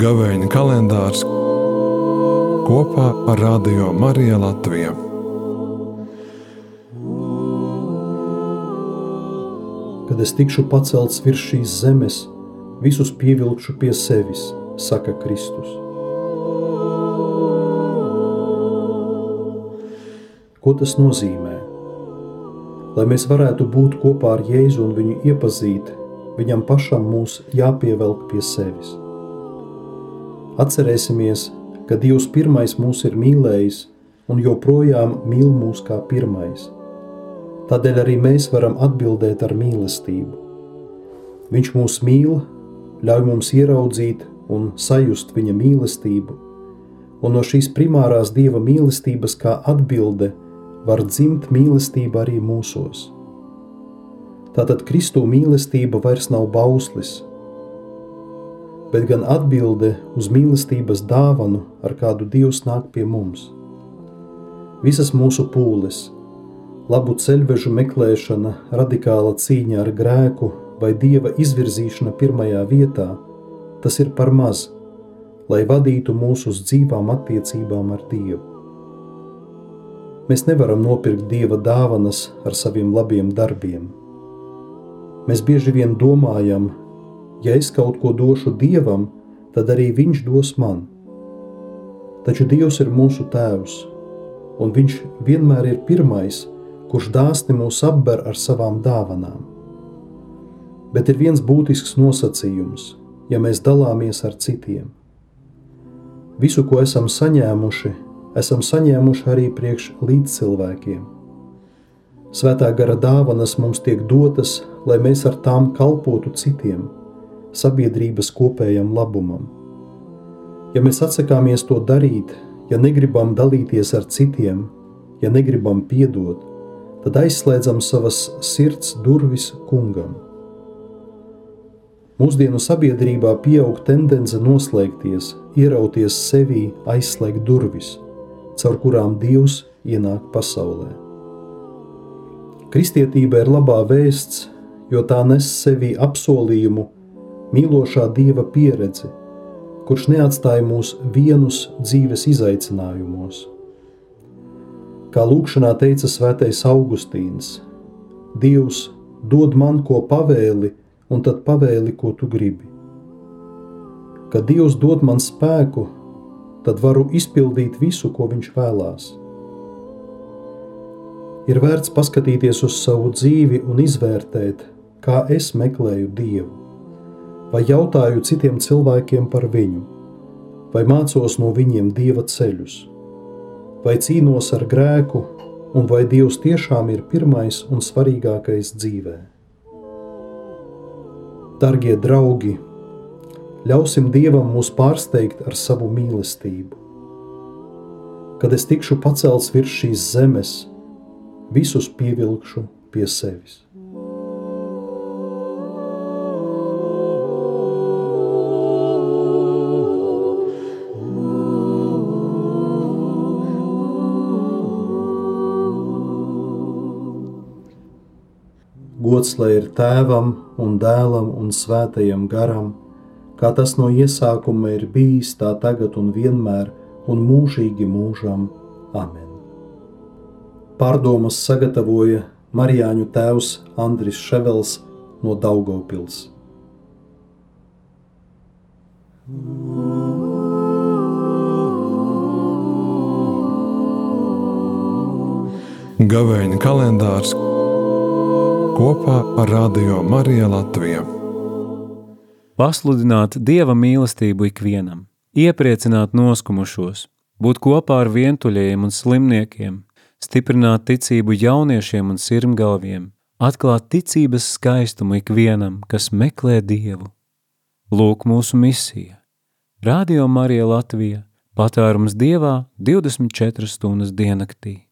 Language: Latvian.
Gavēņa kalendārs kopā ar Radio Mariju Latviju. Kad es tikšu pacelts virs šīs zemes, visus pievilkšu pie sevis, saka Kristus. Ko tas nozīmē? Lai mēs varētu būt kopā ar Jēzu un viņu iepazīt, viņam pašam mūs jāpievelk pie sevis. Atcerēsimies, ka Dievs pirmais mūs ir mīlējis un joprojām mīl mūs kā pirmais. Tādēļ arī mēs varam atbildēt ar mīlestību. Viņš mūs mīl, ļauj mums ieraudzīt un sajust viņa mīlestību, un no šīs primārās dieva mīlestības kā atbilde var dzimt mīlestība arī mūsos. Tātad Kristu mīlestība vairs nav bauslis, bet gan atbilde uz mīlestības dāvanu, ar kādu Dievs nāk pie mums. Visas mūsu pūles, labu ceļvežu meklēšana, radikāla cīņa ar grēku vai Dieva izvirzīšana pirmajā vietā, tas ir par maz, lai vadītu mūs uz dzīvām attiecībām ar Dievu. Mēs nevaram nopirkt Dieva dāvanas ar saviem labiem darbiem. Mēs bieži vien domājam, ja es kaut ko došu Dievam, tad arī Viņš dos man. Taču Dievs ir mūsu Tēvs, un Viņš vienmēr ir pirmais, kurš dāsni mūs apber ar savām dāvanām. Bet ir viens būtisks nosacījums, ja mēs dalāmies ar citiem. Visu, ko esam saņēmuši, esam saņēmuši arī priekš līdzcilvēkiem. Svētā gara dāvanas mums tiek dotas, lai mēs ar tām kalpotu citiem – sabiedrības kopējam labumam. Ja mēs atsakāmies to darīt, ja negribam dalīties ar citiem, ja negribam piedot, tad aizslēdzam savas sirds durvis kungam. Mūsdienu sabiedrībā pieaug tendence noslēgties, ierauties sevī, aizslēgt durvis, caur kurām Dievs ienāk pasaulē. Kristietība ir labā vēsts, jo tā nes sevī apsolījumu mīlošā Dieva pieredze, kurš neatstāja mūs vienus dzīves izaicinājumos. Kā lūkšanā teica svētais Augustīns, Dievs dod man ko pavēli, un tad pavēli, ko tu gribi. Kad Dievs dod man spēku, tad varu izpildīt visu, ko Viņš vēlās. Ir vērts paskatīties uz savu dzīvi un izvērtēt, kā es meklēju Dievu vai jautāju citiem cilvēkiem par viņu, vai mācos no viņiem dieva ceļus, vai cīnos ar grēku, un vai Dievs tiešām ir pirmais un svarīgākais dzīvē. Darbie draugi, ļausim Dievam mūs pārsteigt ar savu mīlestību. Kad es tikšu pacelts virs šīs zemes, visus pievilkšu pie sevis. Gods lai ir tēvam un dēlam un svētajam garam, kā tas no iesākuma ir bijis, tā tagad un vienmēr un mūžīgi mūžam. Amen. Pārdomas sagatavoja Marijāņu tēvs Andris Ševels no Daugopils. Gavēņa kalendārs kopā ar Radio Mariju Latviju. Pasludināt Dieva mīlestību ikvienam, iepriecināt noskumušos, būt kopā ar vientuļiem un slimniekiem, stiprināt ticību jauniešiem un sirmgalviem, atklāt ticības skaistumu ikvienam, kas meklē Dievu. Lūk mūsu misija. Radio Marija Latvija – patērums Dievā 24 stundas diennaktī.